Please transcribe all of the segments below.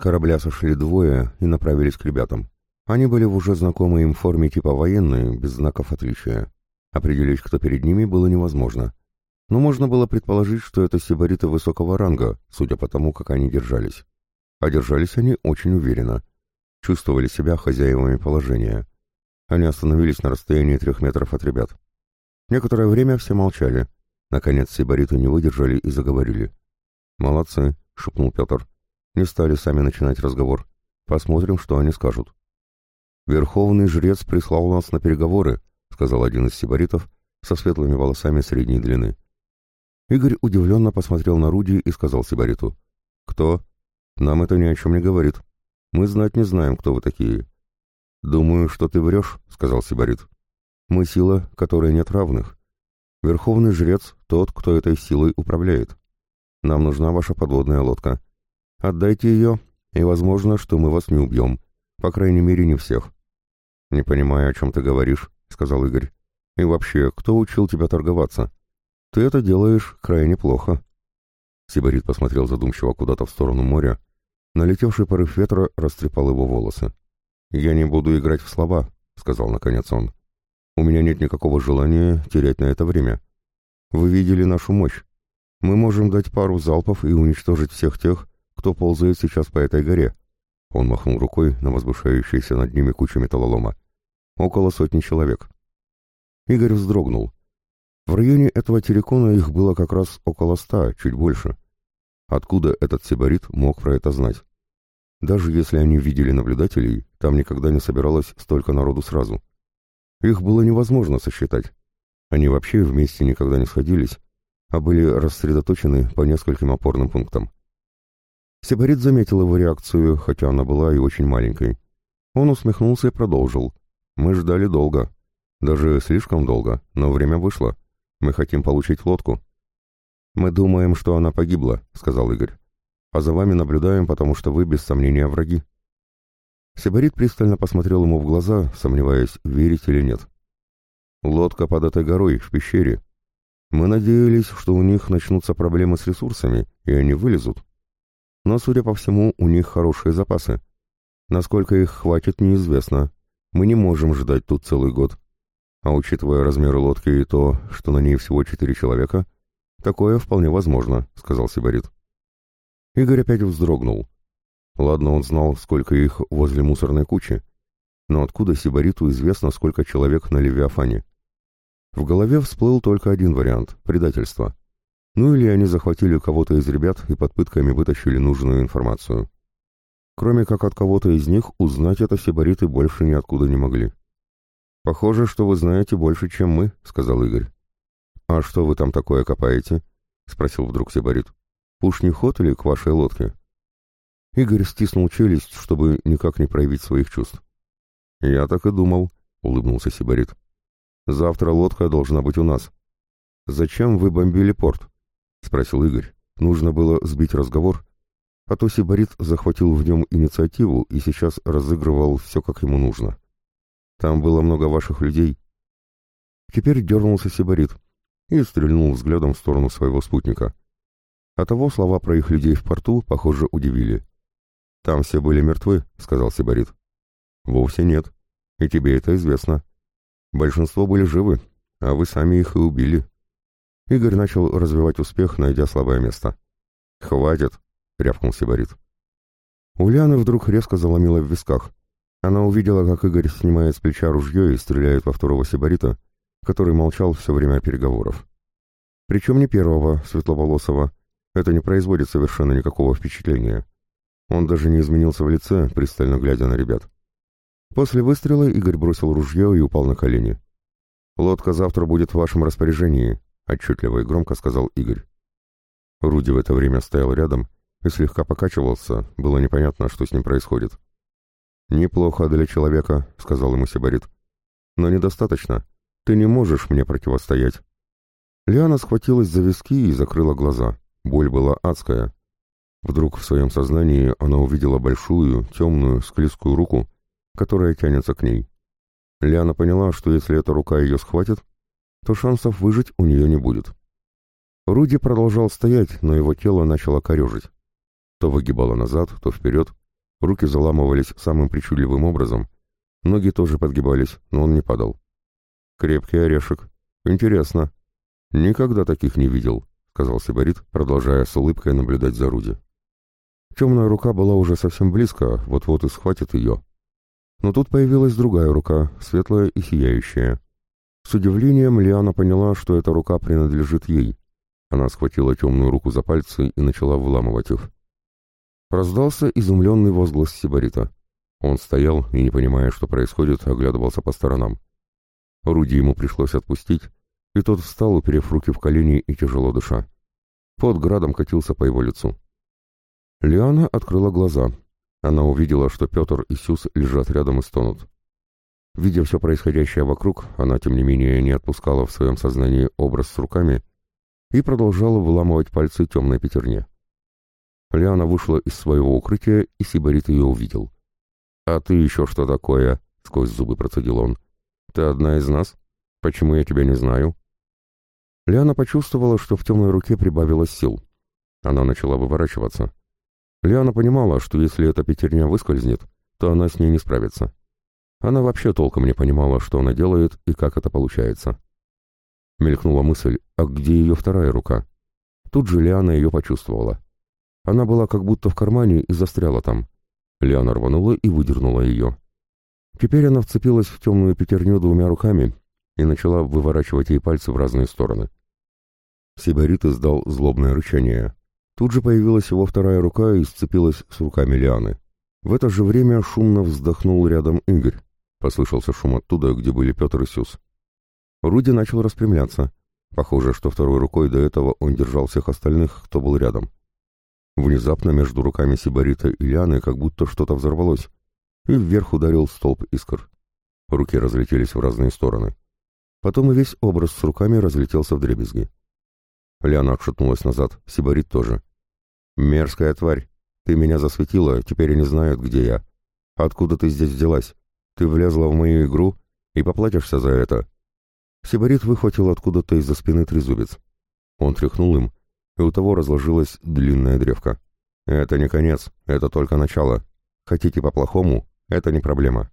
корабля сошли двое и направились к ребятам. Они были в уже знакомой им форме типа военной, без знаков отличия. Определить, кто перед ними, было невозможно. Но можно было предположить, что это сибариты высокого ранга, судя по тому, как они держались. А держались они очень уверенно. Чувствовали себя хозяевами положения. Они остановились на расстоянии трех метров от ребят. Некоторое время все молчали. Наконец сибариты не выдержали и заговорили. «Молодцы», — шепнул Петр. «Не стали сами начинать разговор. Посмотрим, что они скажут». «Верховный жрец прислал нас на переговоры», — сказал один из сибаритов со светлыми волосами средней длины. Игорь удивленно посмотрел на Руди и сказал сибариту. «Кто? Нам это ни о чем не говорит. Мы знать не знаем, кто вы такие. «Думаю, что ты врешь», — сказал Сибарит. «Мы сила, которой нет равных. Верховный жрец — тот, кто этой силой управляет. Нам нужна ваша подводная лодка. Отдайте ее, и возможно, что мы вас не убьем. По крайней мере, не всех». «Не понимаю, о чем ты говоришь», — сказал Игорь. «И вообще, кто учил тебя торговаться? Ты это делаешь крайне плохо». Сибарит посмотрел задумчиво куда-то в сторону моря. Налетевший порыв ветра растрепал его волосы. «Я не буду играть в слова», — сказал наконец он. «У меня нет никакого желания терять на это время. Вы видели нашу мощь. Мы можем дать пару залпов и уничтожить всех тех, кто ползает сейчас по этой горе». Он махнул рукой на возвышающуюся над ними кучу металлолома. «Около сотни человек». Игорь вздрогнул. В районе этого террикона их было как раз около ста, чуть больше. Откуда этот сибарит мог про это знать? Даже если они видели наблюдателей, там никогда не собиралось столько народу сразу. Их было невозможно сосчитать. Они вообще вместе никогда не сходились, а были рассредоточены по нескольким опорным пунктам. Сибарит заметил его реакцию, хотя она была и очень маленькой. Он усмехнулся и продолжил. «Мы ждали долго. Даже слишком долго, но время вышло. Мы хотим получить лодку». «Мы думаем, что она погибла», — сказал Игорь а за вами наблюдаем, потому что вы, без сомнения, враги». Сибарит пристально посмотрел ему в глаза, сомневаясь, верить или нет. «Лодка под этой горой, в пещере. Мы надеялись, что у них начнутся проблемы с ресурсами, и они вылезут. Но, судя по всему, у них хорошие запасы. Насколько их хватит, неизвестно. Мы не можем ждать тут целый год. А учитывая размеры лодки и то, что на ней всего четыре человека, такое вполне возможно», — сказал Сибарит. Игорь опять вздрогнул. Ладно, он знал, сколько их возле мусорной кучи, но откуда Сибариту известно, сколько человек на Левиафане? В голове всплыл только один вариант — предательство. Ну или они захватили кого-то из ребят и под пытками вытащили нужную информацию. Кроме как от кого-то из них, узнать это сибариты больше ниоткуда не могли. «Похоже, что вы знаете больше, чем мы», — сказал Игорь. «А что вы там такое копаете?» — спросил вдруг сибарит. Не ход или к вашей лодке?» Игорь стиснул челюсть, чтобы никак не проявить своих чувств. «Я так и думал», — улыбнулся Сибарит. «Завтра лодка должна быть у нас». «Зачем вы бомбили порт?» — спросил Игорь. Нужно было сбить разговор, а то Сибарит захватил в нем инициативу и сейчас разыгрывал все, как ему нужно. «Там было много ваших людей». Теперь дернулся Сибарит и стрельнул взглядом в сторону своего спутника. А того слова про их людей в порту, похоже, удивили. «Там все были мертвы», — сказал Сибарит. «Вовсе нет. И тебе это известно. Большинство были живы, а вы сами их и убили». Игорь начал развивать успех, найдя слабое место. «Хватит», — рявкнул Сибарит. Ульяна вдруг резко заломила в висках. Она увидела, как Игорь снимает с плеча ружье и стреляет во второго Сибарита, который молчал все время переговоров. Причем не первого, светловолосого, это не производит совершенно никакого впечатления. Он даже не изменился в лице, пристально глядя на ребят. После выстрела Игорь бросил ружье и упал на колени. «Лодка завтра будет в вашем распоряжении», — отчетливо и громко сказал Игорь. Руди в это время стоял рядом и слегка покачивался, было непонятно, что с ним происходит. «Неплохо для человека», — сказал ему Сибарит. «Но недостаточно. Ты не можешь мне противостоять». Лиана схватилась за виски и закрыла глаза. Боль была адская. Вдруг в своем сознании она увидела большую, темную, склизкую руку, которая тянется к ней. Ляна поняла, что если эта рука ее схватит, то шансов выжить у нее не будет. Руди продолжал стоять, но его тело начало корежить. То выгибало назад, то вперед, Руки заламывались самым причудливым образом, ноги тоже подгибались, но он не падал. «Крепкий орешек. Интересно. Никогда таких не видел», — сказал Сибарит, продолжая с улыбкой наблюдать за Руди. Темная рука была уже совсем близко, вот-вот и схватит ее. Но тут появилась другая рука, светлая и сияющая. С удивлением Лиана поняла, что эта рука принадлежит ей. Она схватила темную руку за пальцы и начала выламывать их. Раздался изумленный возглас Сибарита. Он стоял и, не понимая, что происходит, оглядывался по сторонам. Руди ему пришлось отпустить, и тот встал, уперев руки в колени и тяжело дыша. Под градом катился по его лицу. Лиана открыла глаза. Она увидела, что Петр и Сюз лежат рядом и стонут. Видя все происходящее вокруг, она, тем не менее, не отпускала в своем сознании образ с руками и продолжала выламывать пальцы темной пятерне. Лиана вышла из своего укрытия, и Сибарит ее увидел. «А ты еще что такое?» — сквозь зубы процедил он. «Ты одна из нас? Почему я тебя не знаю?» Лиана почувствовала, что в темной руке прибавилось сил. Она начала выворачиваться. Лиана понимала, что если эта пятерня выскользнет, то она с ней не справится. Она вообще толком не понимала, что она делает и как это получается. Мелькнула мысль, а где ее вторая рука? Тут же Лиана ее почувствовала. Она была как будто в кармане и застряла там. Лиана рванула и выдернула ее. Теперь она вцепилась в темную пятерню двумя руками и начала выворачивать ей пальцы в разные стороны. Сибарит издал злобное рычание. Тут же появилась его вторая рука и сцепилась с руками Лианы. В это же время шумно вздохнул рядом Игорь. Послышался шум оттуда, где были Петр и Сюз. Руди начал распрямляться. Похоже, что второй рукой до этого он держал всех остальных, кто был рядом. Внезапно между руками Сибарита и Лианы как будто что-то взорвалось, и вверх ударил столб искр. Руки разлетелись в разные стороны. Потом и весь образ с руками разлетелся в дребезги. Лиана отшатнулась назад, Сибарит тоже. «Мерзкая тварь! Ты меня засветила, теперь они знают, где я. Откуда ты здесь взялась? Ты влезла в мою игру и поплатишься за это». Сибарит выхватил откуда-то из-за спины трезубец. Он тряхнул им, и у того разложилась длинная древка. «Это не конец, это только начало. Хотите по-плохому? Это не проблема».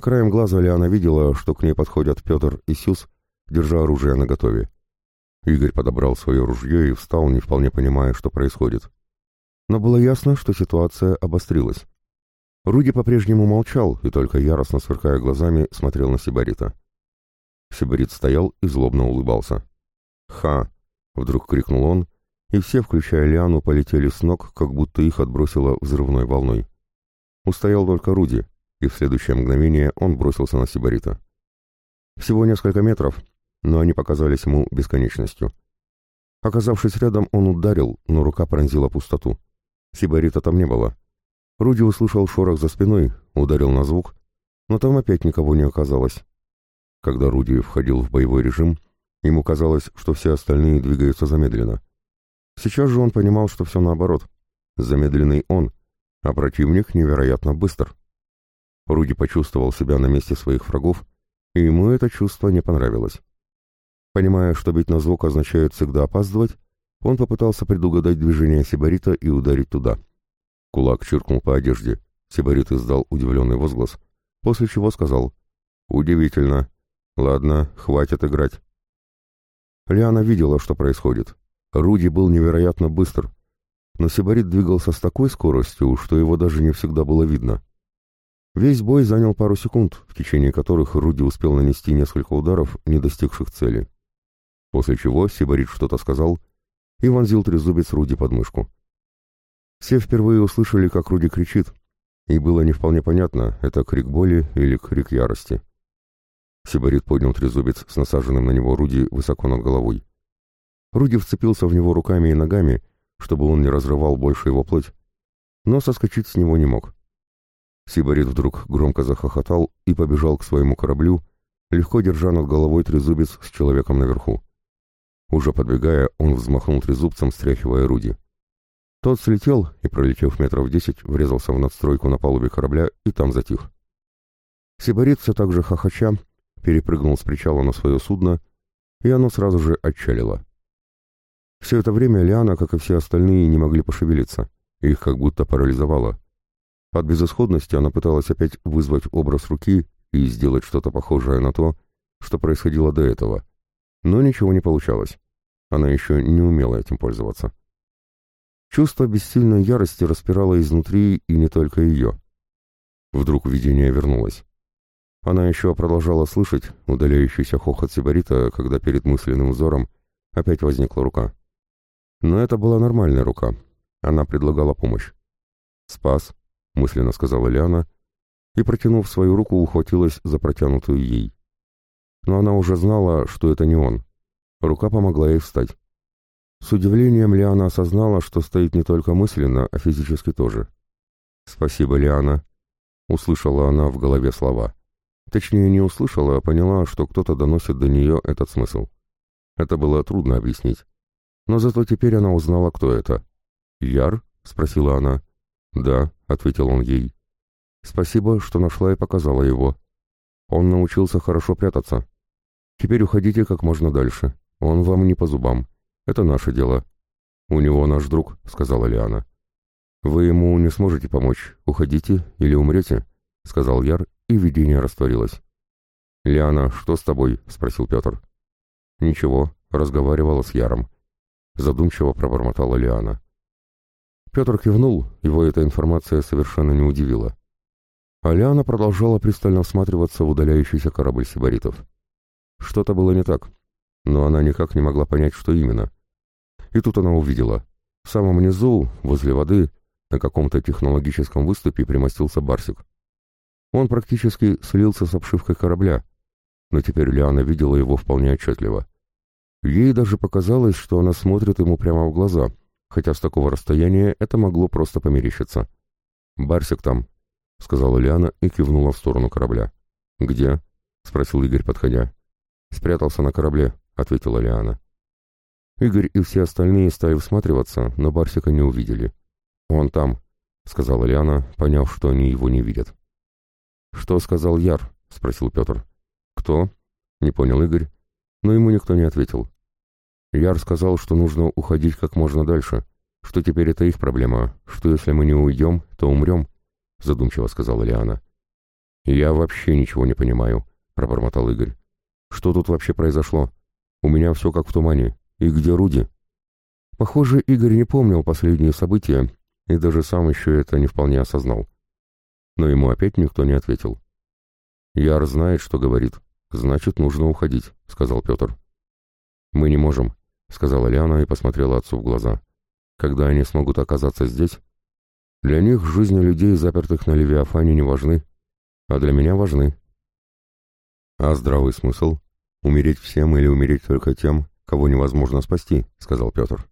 Краем глаза Лиана видела, что к ней подходят Петр и Сюз, держа оружие наготове. Игорь подобрал свое ружье и встал, не вполне понимая, что происходит. Но было ясно, что ситуация обострилась. Руди по-прежнему молчал и только яростно сверкая глазами смотрел на Сибарита. Сибарит стоял и злобно улыбался. «Ха!» — вдруг крикнул он, и все, включая Лиану, полетели с ног, как будто их отбросило взрывной волной. Устоял только Руди, и в следующее мгновение он бросился на Сибарита. Всего несколько метров, но они показались ему бесконечностью. Оказавшись рядом, он ударил, но рука пронзила пустоту. Сибарита там не было. Руди услышал шорох за спиной, ударил на звук, но там опять никого не оказалось. Когда Руди входил в боевой режим, ему казалось, что все остальные двигаются замедленно. Сейчас же он понимал, что все наоборот. Замедленный он, а противник невероятно быстр. Руди почувствовал себя на месте своих врагов, и ему это чувство не понравилось. Понимая, что бить на звук означает всегда опаздывать, он попытался предугадать движение Сибарита и ударить туда. Кулак чиркнул по одежде. Сибарит издал удивленный возглас, после чего сказал «Удивительно. Ладно, хватит играть». Лиана видела, что происходит. Руди был невероятно быстр, но Сибарит двигался с такой скоростью, что его даже не всегда было видно. Весь бой занял пару секунд, в течение которых Руди успел нанести несколько ударов, не достигших цели после чего Сибарит что-то сказал и вонзил трезубец Руди под мышку. Все впервые услышали, как Руди кричит, и было не вполне понятно, это крик боли или крик ярости. Сибарит поднял трезубец с насаженным на него Руди высоко над головой. Руди вцепился в него руками и ногами, чтобы он не разрывал больше его плоть, но соскочить с него не мог. Сибарит вдруг громко захохотал и побежал к своему кораблю, легко держа над головой трезубец с человеком наверху. Уже подбегая, он взмахнул трезубцем, стряхивая Руди. Тот слетел и, пролетев метров десять, врезался в надстройку на палубе корабля и там затих. Сибарит все так же хохоча перепрыгнул с причала на свое судно, и оно сразу же отчалило. Все это время Лиана, как и все остальные, не могли пошевелиться, их как будто парализовало. От безысходности она пыталась опять вызвать образ руки и сделать что-то похожее на то, что происходило до этого. Но ничего не получалось. Она еще не умела этим пользоваться. Чувство бессильной ярости распирало изнутри и не только ее. Вдруг видение вернулось. Она еще продолжала слышать удаляющийся хохот Сибарита, когда перед мысленным взором опять возникла рука. Но это была нормальная рука. Она предлагала помощь. «Спас», — мысленно сказала Лиана, и, протянув свою руку, ухватилась за протянутую ей. Но она уже знала, что это не он. Рука помогла ей встать. С удивлением Лиана осознала, что стоит не только мысленно, а физически тоже. «Спасибо, Лиана», — услышала она в голове слова. Точнее, не услышала, а поняла, что кто-то доносит до нее этот смысл. Это было трудно объяснить. Но зато теперь она узнала, кто это. «Яр?» — спросила она. «Да», — ответил он ей. «Спасибо, что нашла и показала его. Он научился хорошо прятаться. Теперь уходите как можно дальше. Он вам не по зубам. Это наше дело». «У него наш друг», — сказала Лиана. «Вы ему не сможете помочь. Уходите или умрете», — сказал Яр, и видение растворилось. «Лиана, что с тобой?» — спросил Петр. «Ничего», — разговаривала с Яром. Задумчиво пробормотала Лиана. Петр кивнул, его эта информация совершенно не удивила. А Лиана продолжала пристально всматриваться в удаляющийся корабль сибаритов. Что-то было не так, но она никак не могла понять, что именно. И тут она увидела. В самом низу, возле воды, на каком-то технологическом выступе примостился Барсик. Он практически слился с обшивкой корабля, но теперь Лиана видела его вполне отчетливо. Ей даже показалось, что она смотрит ему прямо в глаза, хотя с такого расстояния это могло просто померещиться. «Барсик там», — сказала Лиана и кивнула в сторону корабля. «Где?» — спросил Игорь, подходя. «Спрятался на корабле», — ответила Лиана. Игорь и все остальные стали всматриваться, но Барсика не увидели. «Он там», — сказала Лиана, поняв, что они его не видят. «Что сказал Яр?» — спросил Петр. «Кто?» — не понял Игорь, но ему никто не ответил. Яр сказал, что нужно уходить как можно дальше, что теперь это их проблема, что если мы не уйдем, то умрем, — задумчиво сказала Лиана. «Я вообще ничего не понимаю», — пробормотал Игорь. «Что тут вообще произошло? У меня все как в тумане. И где Руди?» Похоже, Игорь не помнил последние события и даже сам еще это не вполне осознал. Но ему опять никто не ответил. «Яр знает, что говорит. Значит, нужно уходить», — сказал Петр. «Мы не можем», — сказала Лиана и посмотрела отцу в глаза. «Когда они смогут оказаться здесь, для них жизни людей, запертых на Левиафане, не важны, а для меня важны. А здравый смысл? Умереть всем или умереть только тем, кого невозможно спасти, сказал Петр.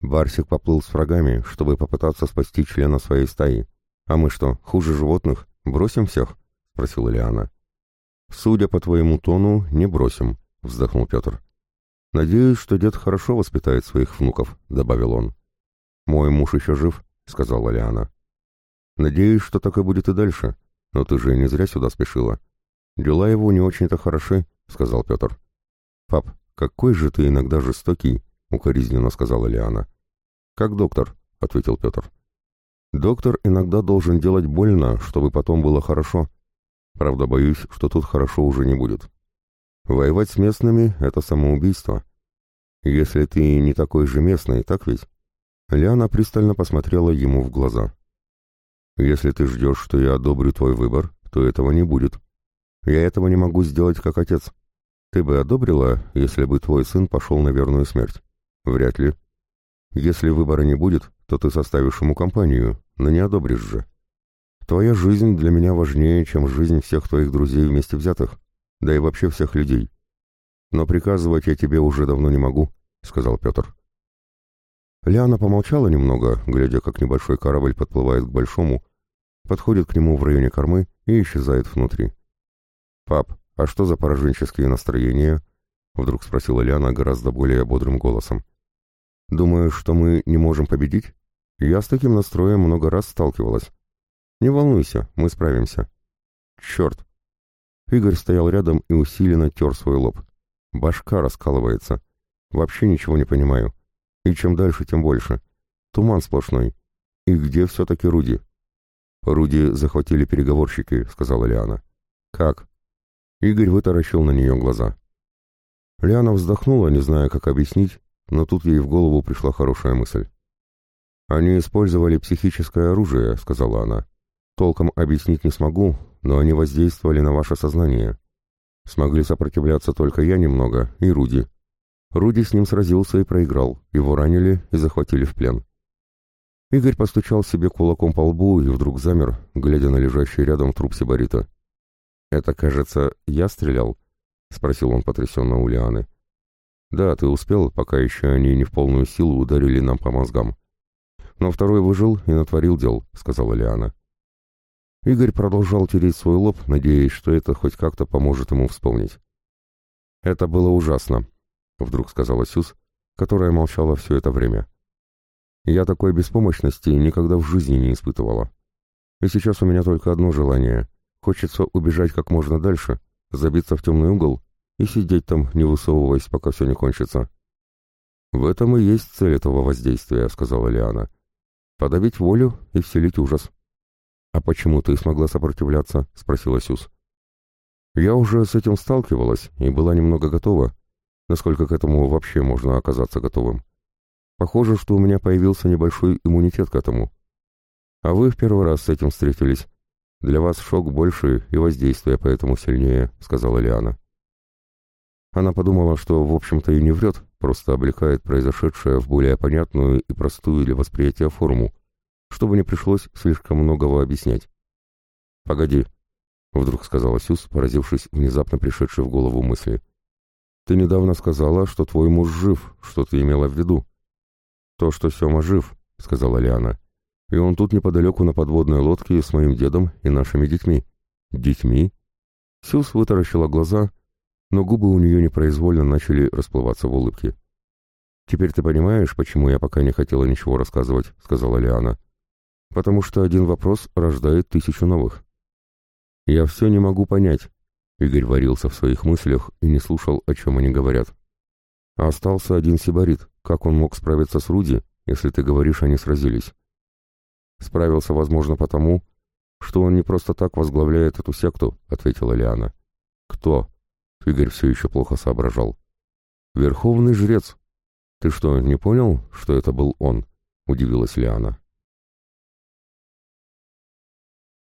Барсик поплыл с врагами, чтобы попытаться спасти члена своей стаи. А мы что, хуже животных? Бросим всех? спросила Лиана. Судя по твоему тону, не бросим, вздохнул Петр. Надеюсь, что дед хорошо воспитает своих внуков, добавил он. Мой муж еще жив, — сказала Лиана. «Надеюсь, что так и будет и дальше, но ты же не зря сюда спешила. Дела его не очень-то хороши», — сказал Петр. «Пап, какой же ты иногда жестокий», — укоризненно сказала Лиана. «Как доктор», — ответил Петр. «Доктор иногда должен делать больно, чтобы потом было хорошо. Правда, боюсь, что тут хорошо уже не будет. Воевать с местными — это самоубийство. Если ты не такой же местный, так ведь?» Лиана пристально посмотрела ему в глаза. «Если ты ждешь, что я одобрю твой выбор, то этого не будет. Я этого не могу сделать как отец. Ты бы одобрила, если бы твой сын пошел на верную смерть? Вряд ли. Если выбора не будет, то ты составишь ему компанию, но не одобришь же. Твоя жизнь для меня важнее, чем жизнь всех твоих друзей вместе взятых, да и вообще всех людей. Но приказывать я тебе уже давно не могу», — сказал Петр. Лиана помолчала немного, глядя, как небольшой корабль подплывает к большому, подходит к нему в районе кормы и исчезает внутри. «Пап, а что за пораженческие настроения?» — вдруг спросила Лиана гораздо более бодрым голосом. «Думаю, что мы не можем победить? Я с таким настроем много раз сталкивалась. Не волнуйся, мы справимся». «Черт!» Игорь стоял рядом и усиленно тер свой лоб. Башка раскалывается. Вообще ничего не понимаю. И чем дальше, тем больше. Туман сплошной. И где все-таки Руди? «Руди захватили переговорщики», — сказала Лиана. «Как?» Игорь вытаращил на нее глаза. Лиана вздохнула, не зная, как объяснить, но тут ей в голову пришла хорошая мысль. «Они использовали психическое оружие», — сказала она. «Толком объяснить не смогу, но они воздействовали на ваше сознание. Смогли сопротивляться только я немного и Руди. Руди с ним сразился и проиграл, его ранили и захватили в плен». Игорь постучал себе кулаком по лбу и вдруг замер, глядя на лежащий рядом труп Сибарита. «Это, кажется, я стрелял?» — спросил он потрясенно у Лианы. «Да, ты успел, пока еще они не в полную силу ударили нам по мозгам. Но второй выжил и натворил дел», — сказала Лиана. Игорь продолжал тереть свой лоб, надеясь, что это хоть как-то поможет ему вспомнить. «Это было ужасно», — вдруг сказала Сюз, которая молчала все это время. «Я такой беспомощности никогда в жизни не испытывала. И сейчас у меня только одно желание. Хочется убежать как можно дальше, забиться в темный угол и сидеть там, не высовываясь, пока все не кончится. «В этом и есть цель этого воздействия», — сказала Лиана. «Подавить волю и вселить ужас». «А почему ты смогла сопротивляться?» — спросила Сюз. «Я уже с этим сталкивалась и была немного готова, насколько к этому вообще можно оказаться готовым. Похоже, что у меня появился небольшой иммунитет к этому. А вы в первый раз с этим встретились. Для вас шок больше и воздействие поэтому сильнее», — сказала Лиана. Она подумала, что, в общем-то, и не врет, просто облекает произошедшее в более понятную и простую для восприятия форму, чтобы не пришлось слишком многого объяснять. «Погоди», — вдруг сказала Сюз, поразившись внезапно пришедшей в голову мысли. «Ты недавно сказала, что твой муж жив, что ты имела в виду?» «То, что Сема жив», — сказала Лиана. «И он тут неподалеку на подводной лодке с моим дедом и нашими детьми». «Детьми?» Сюз вытаращила глаза — но губы у нее непроизвольно начали расплываться в улыбке. «Теперь ты понимаешь, почему я пока не хотела ничего рассказывать», — сказала Лиана. «Потому что один вопрос рождает тысячу новых». «Я все не могу понять», — Игорь варился в своих мыслях и не слушал, о чем они говорят. А остался один сибарит. Как он мог справиться с Руди, если ты говоришь, они сразились? Справился, возможно, потому, что он не просто так возглавляет эту секту, — ответила Лиана. Кто? Игорь все еще плохо соображал. «Верховный жрец. Ты что, не понял, что это был он?» — удивилась Лиана.